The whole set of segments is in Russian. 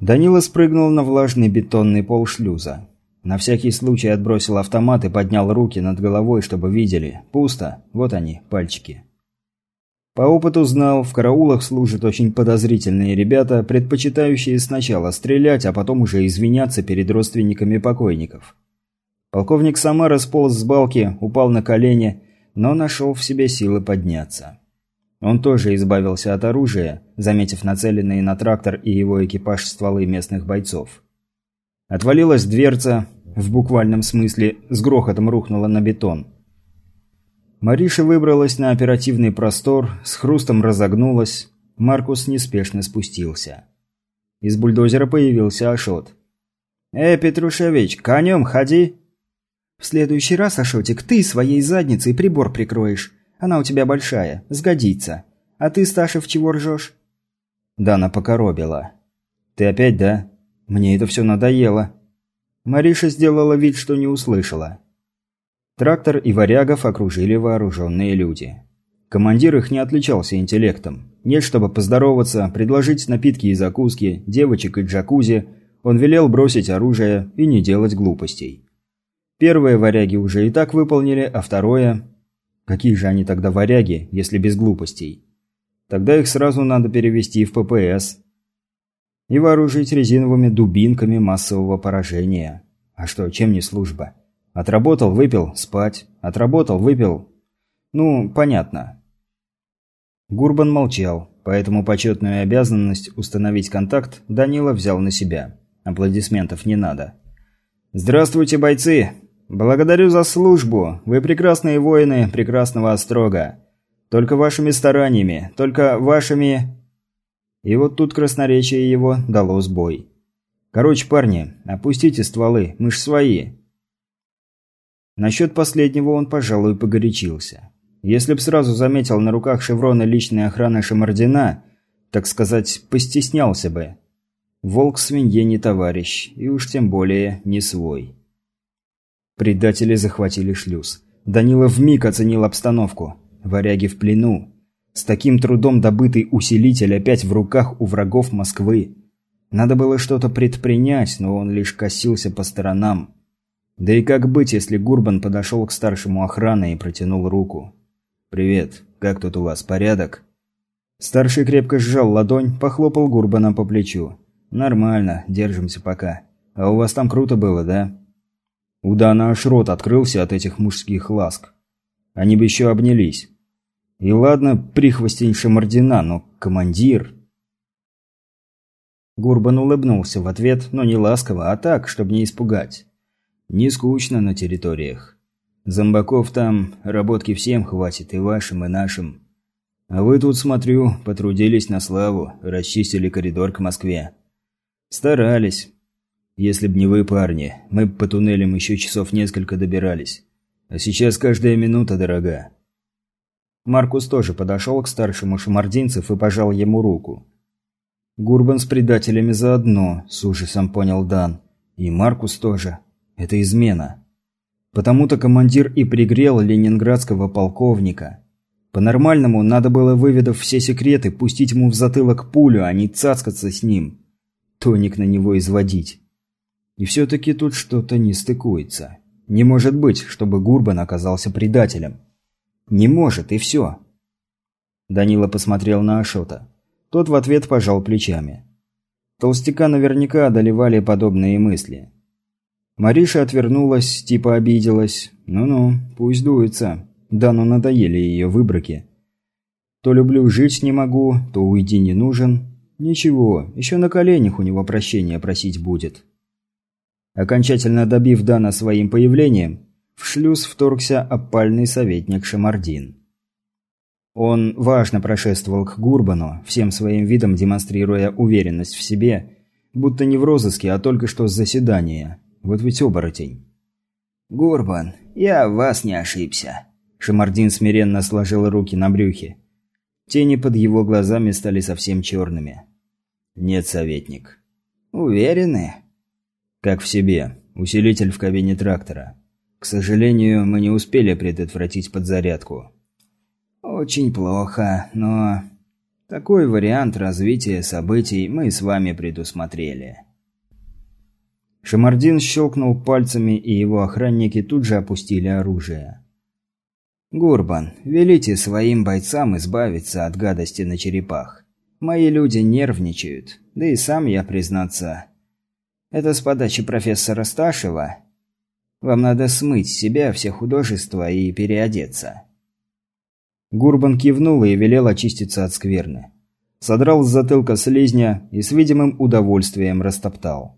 Данила спрыгнул на влажный бетонный пол шлюза. На всякий случай отбросил автомат и поднял руки над головой, чтобы видели. Пусто. Вот они, пальчики. По опыту знал, в караулах служат очень подозрительные ребята, предпочитающие сначала стрелять, а потом уже извиняться перед родственниками покойников. Полковник Самара сполз с балки, упал на колени, но нашел в себе силы подняться. Он тоже избавился от оружия, заметив нацеленные на трактор и его экипаж стволы местных бойцов. Отвалилась дверца, в буквальном смысле, с грохотом рухнула на бетон. Мариша выбралась на оперативный простор, с хрустом разогнулась, Маркус неспешно спустился. Из бульдозера появился Ашот. «Э, Петрушевич, конем ходи!» «В следующий раз, Ашотик, ты своей задницей прибор прикроешь. Она у тебя большая, сгодится. А ты, Сташев, чего ржешь?» Дана покоробила. «Ты опять, да? Мне это все надоело». Мариша сделала вид, что не услышала. Трактор и варягов окружили вооруженные люди. Командир их не отличался интеллектом. Нет, чтобы поздороваться, предложить напитки и закуски, девочек и джакузи, он велел бросить оружие и не делать глупостей. Первые варяги уже и так выполнили, а второе... Какие же они тогда варяги, если без глупостей? Тогда их сразу надо перевести в ППС. И вооружить резиновыми дубинками массового поражения. А что, чем не служба? Отработал, выпил, спать. Отработал, выпил. Ну, понятно. Гурбан молчал, поэтому почетную обязанность установить контакт Данила взял на себя. Аплодисментов не надо. «Здравствуйте, бойцы! «Благодарю за службу. Вы прекрасные воины прекрасного острога. Только вашими стараниями, только вашими...» И вот тут красноречие его дало сбой. «Короче, парни, опустите стволы, мы ж свои». Насчет последнего он, пожалуй, погорячился. Если б сразу заметил на руках шевроны личной охраны Шамардина, так сказать, постеснялся бы. Волк свинье не товарищ, и уж тем более не свой. Предатели захватили шлюз. Данила вмиг оценил обстановку. Варяги в плену. С таким трудом добытый усилитель опять в руках у врагов Москвы. Надо было что-то предпринять, но он лишь косился по сторонам. Да и как быть, если Гурбан подошел к старшему охраны и протянул руку? «Привет. Как тут у вас, порядок?» Старший крепко сжал ладонь, похлопал Гурбана по плечу. «Нормально, держимся пока. А у вас там круто было, да?» У Дана аж рот открылся от этих мужских ласк. Они бы еще обнялись. И ладно, прихвостень Шамардина, но командир... Гурбан улыбнулся в ответ, но не ласково, а так, чтобы не испугать. Не скучно на территориях. Зомбаков там, работки всем хватит, и вашим, и нашим. А вы тут, смотрю, потрудились на славу, расчистили коридор к Москве. Старались. Если б не вы, парни, мы б по туннелям еще часов несколько добирались. А сейчас каждая минута дорога». Маркус тоже подошел к старшему шамардинцев и пожал ему руку. «Гурбан с предателями заодно», – с ужасом понял Дан. «И Маркус тоже. Это измена». Потому-то командир и пригрел ленинградского полковника. По-нормальному надо было, выведав все секреты, пустить ему в затылок пулю, а не цацкаться с ним. Тоник на него изводить. И все-таки тут что-то не стыкуется. Не может быть, чтобы Гурбан оказался предателем. Не может, и все. Данила посмотрел на Ашота. Тот в ответ пожал плечами. Толстяка наверняка одолевали подобные мысли. Мариша отвернулась, типа обиделась. Ну-ну, пусть дуется. Да, ну надоели ее выброки. То люблю жить не могу, то уйди не нужен. Ничего, еще на коленях у него прощения просить будет. Окончательно добив Дана своим появлением, в шлюз вторгся опальный советник Шамардин. Он важно прошествовал к Гурбану, всем своим видом демонстрируя уверенность в себе, будто не в розыске, а только что с заседания. Вот ведь оборотень. «Гурбан, я в вас не ошибся», – Шамардин смиренно сложил руки на брюхе. Тени под его глазами стали совсем черными. «Нет, советник». «Уверены?» Как в себе. Усилитель в кабине трактора. К сожалению, мы не успели предотвратить подзарядку. Очень плохо, но... Такой вариант развития событий мы с вами предусмотрели. Шамардин щелкнул пальцами, и его охранники тут же опустили оружие. «Гурбан, велите своим бойцам избавиться от гадости на черепах. Мои люди нервничают, да и сам я, признаться. Это с подачи профессора Сташева. Вам надо смыть с себя все художества и переодеться». Гурбан кивнул и велел очиститься от скверны. Содрал с затылка слизня и с видимым удовольствием растоптал.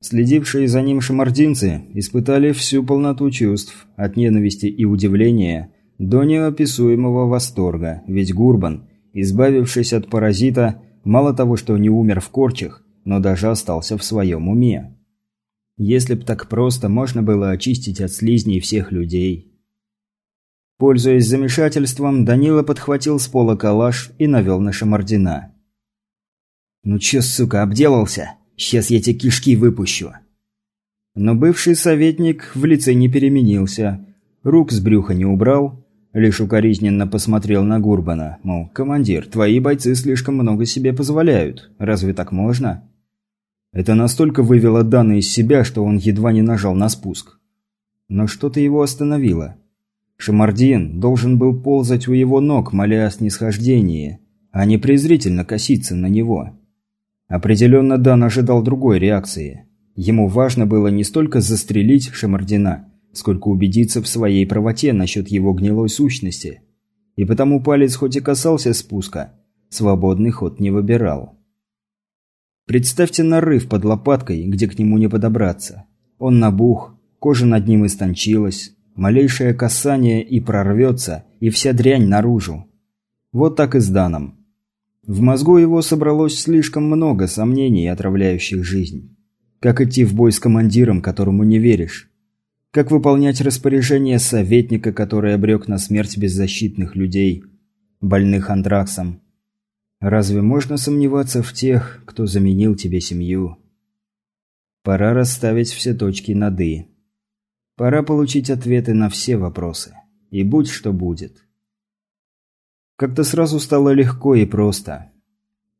Следившие за ним шамардинцы испытали всю полноту чувств, от ненависти и удивления до неописуемого восторга, ведь Гурбан, избавившись от паразита, мало того, что не умер в корчах, но даже остался в своем уме. Если б так просто можно было очистить от слизней всех людей. Пользуясь замешательством, Данила подхватил с пола калаш и навел на Шамардина. «Ну чё, сука, обделался? Сейчас я тебе кишки выпущу!» Но бывший советник в лице не переменился, рук с брюха не убрал, Лишь укоризненно посмотрел на Гурбана, мол, «Командир, твои бойцы слишком много себе позволяют. Разве так можно?» Это настолько вывело Дана из себя, что он едва не нажал на спуск. Но что-то его остановило. Шамардин должен был ползать у его ног, моля о снисхождении, а не презрительно коситься на него. Определенно Дан ожидал другой реакции. Ему важно было не столько застрелить Шамардина, сколько убедиться в своей правоте насчет его гнилой сущности. И потому палец хоть и касался спуска, свободный ход не выбирал. Представьте нарыв под лопаткой, где к нему не подобраться. Он набух, кожа над ним истончилась, малейшее касание и прорвется, и вся дрянь наружу. Вот так и с Даном. В мозгу его собралось слишком много сомнений, отравляющих жизнь. Как идти в бой с командиром, которому не веришь? Как выполнять распоряжение советника, который обрек на смерть беззащитных людей, больных антраксом? Разве можно сомневаться в тех, кто заменил тебе семью? Пора расставить все точки над «и». Пора получить ответы на все вопросы. И будь что будет. Как-то сразу стало легко и просто.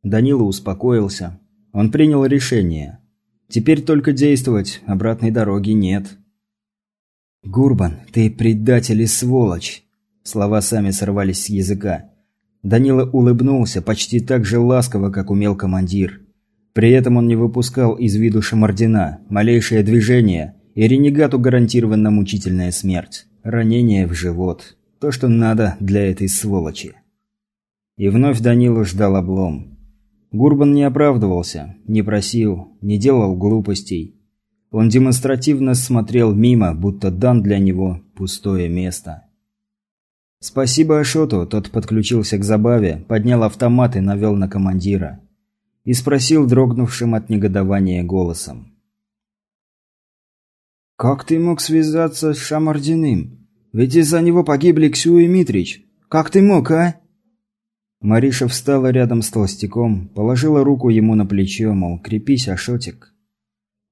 Данила успокоился. Он принял решение. Теперь только действовать, обратной дороги нет. «Гурбан, ты предатель и сволочь!» Слова сами сорвались с языка. Данила улыбнулся почти так же ласково, как умел командир. При этом он не выпускал из виду Шамардина, малейшее движение, и ренегату гарантирована мучительная смерть. Ранение в живот. То, что надо для этой сволочи. И вновь Данилу ждал облом. Гурбан не оправдывался, не просил, не делал глупостей. Он демонстративно смотрел мимо, будто дан для него пустое место. Спасибо Ашоту, тот подключился к забаве, поднял автомат и навел на командира. И спросил дрогнувшим от негодования голосом. «Как ты мог связаться с Шамардиным? Ведь из-за него погибли Ксю и Митрич. Как ты мог, а?» Мариша встала рядом с толстяком, положила руку ему на плечо, мол, крепись, Ашотик.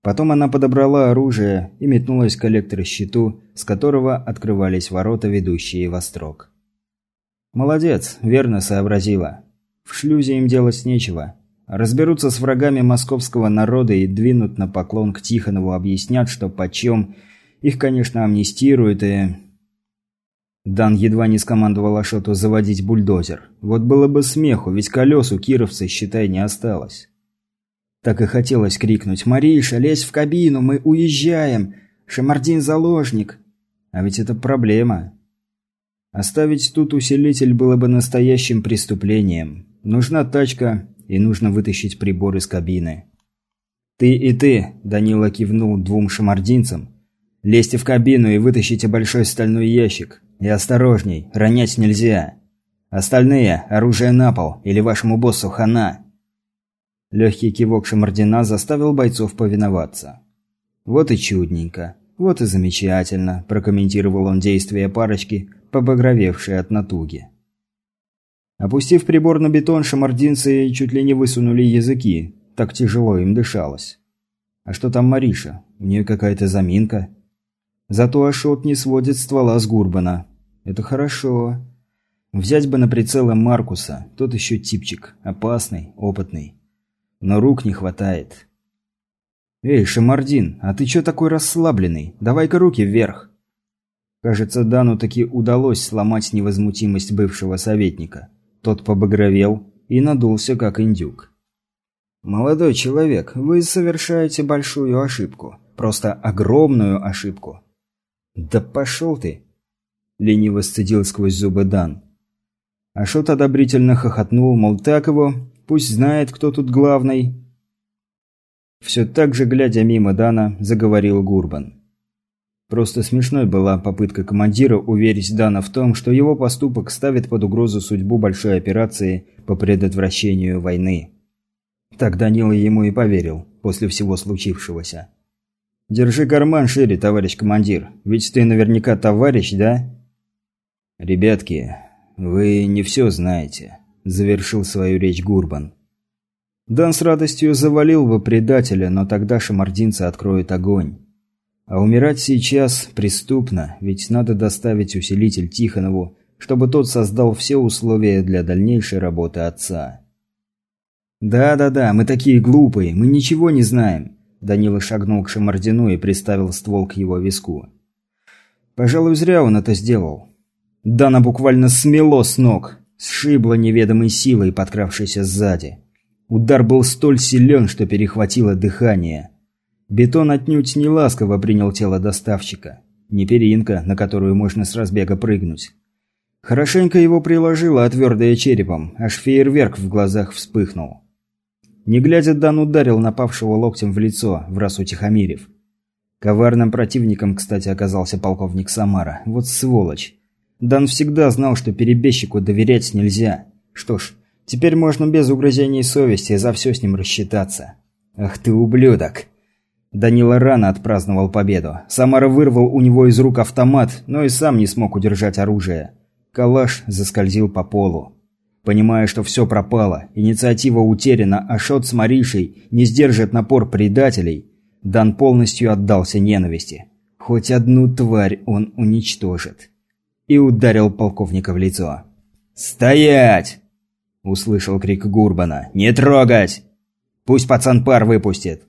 Потом она подобрала оружие и метнулась к электрощиту, с которого открывались ворота, ведущие в острог. Молодец, верно сообразила. В шлюзе им делать нечего. Разберутся с врагами московского народа и двинут на поклон к Тихонову, объяснят, что почем. Их, конечно, амнистируют и... Дан едва не скомандовал Ашоту заводить бульдозер. Вот было бы смеху, ведь колес у кировца, считай, не осталось. Так и хотелось крикнуть «Мариша, лезь в кабину, мы уезжаем! Шамардин заложник!» А ведь это проблема. Оставить тут усилитель было бы настоящим преступлением. Нужна тачка, и нужно вытащить прибор из кабины. «Ты и ты», – Данила кивнул двум шамардинцам, – «лезьте в кабину и вытащите большой стальной ящик. И осторожней, ронять нельзя. Остальные – оружие на пол, или вашему боссу хана». Легкий кивок Шамардина заставил бойцов повиноваться. «Вот и чудненько. Вот и замечательно», – прокомментировал он действия парочки, побагровевшей от натуги. Опустив прибор на бетон, шамардинцы чуть ли не высунули языки, так тяжело им дышалось. А что там Мариша? У нее какая-то заминка. Зато Ашот не сводит ствола с Гурбана. Это хорошо. Взять бы на прицелы Маркуса, тот еще типчик, опасный, опытный. Но рук не хватает. «Эй, Шамардин, а ты чё такой расслабленный? Давай-ка руки вверх!» Кажется, Дану таки удалось сломать невозмутимость бывшего советника. Тот побагровел и надулся, как индюк. «Молодой человек, вы совершаете большую ошибку. Просто огромную ошибку». «Да пошел ты!» – лениво сцедил сквозь зубы Дан. Ашот одобрительно хохотнул, мол, так его, пусть знает, кто тут главный. Все так же, глядя мимо Дана, заговорил Гурбан. Просто смешной была попытка командира уверить Дана в том, что его поступок ставит под угрозу судьбу большой операции по предотвращению войны. Так Данила ему и поверил, после всего случившегося. «Держи карман шире, товарищ командир, ведь ты наверняка товарищ, да?» «Ребятки, вы не все знаете», – завершил свою речь Гурбан. Дан с радостью завалил бы предателя, но тогда шамардинцы откроют огонь. А умирать сейчас преступно, ведь надо доставить усилитель Тихонову, чтобы тот создал все условия для дальнейшей работы отца. «Да-да-да, мы такие глупые, мы ничего не знаем», – Данила шагнул к Шамардину и приставил ствол к его виску. «Пожалуй, зря он это сделал». Дана буквально смело с ног, сшибло неведомой силой, подкравшейся сзади. Удар был столь силен, что перехватило дыхание. Бетон отнюдь не ласково принял тело доставщика. Не перинка, на которую можно с разбега прыгнуть. Хорошенько его приложило отвердое черепом, аж фейерверк в глазах вспыхнул. Не глядя, Дан ударил напавшего локтем в лицо, в раз утихомирив. Коварным противником, кстати, оказался полковник Самара. Вот сволочь. Дан всегда знал, что перебежчику доверять нельзя. Что ж, теперь можно без угрызений совести за все с ним рассчитаться. «Ах ты ублюдок!» Данила рано отпраздновал победу. Самара вырвал у него из рук автомат, но и сам не смог удержать оружие. Калаш заскользил по полу. Понимая, что все пропало, инициатива утеряна, а Шот с Маришей не сдержит напор предателей, Дан полностью отдался ненависти. Хоть одну тварь он уничтожит. И ударил полковника в лицо. «Стоять!» – услышал крик Гурбана. «Не трогать! Пусть пацан пар выпустит!»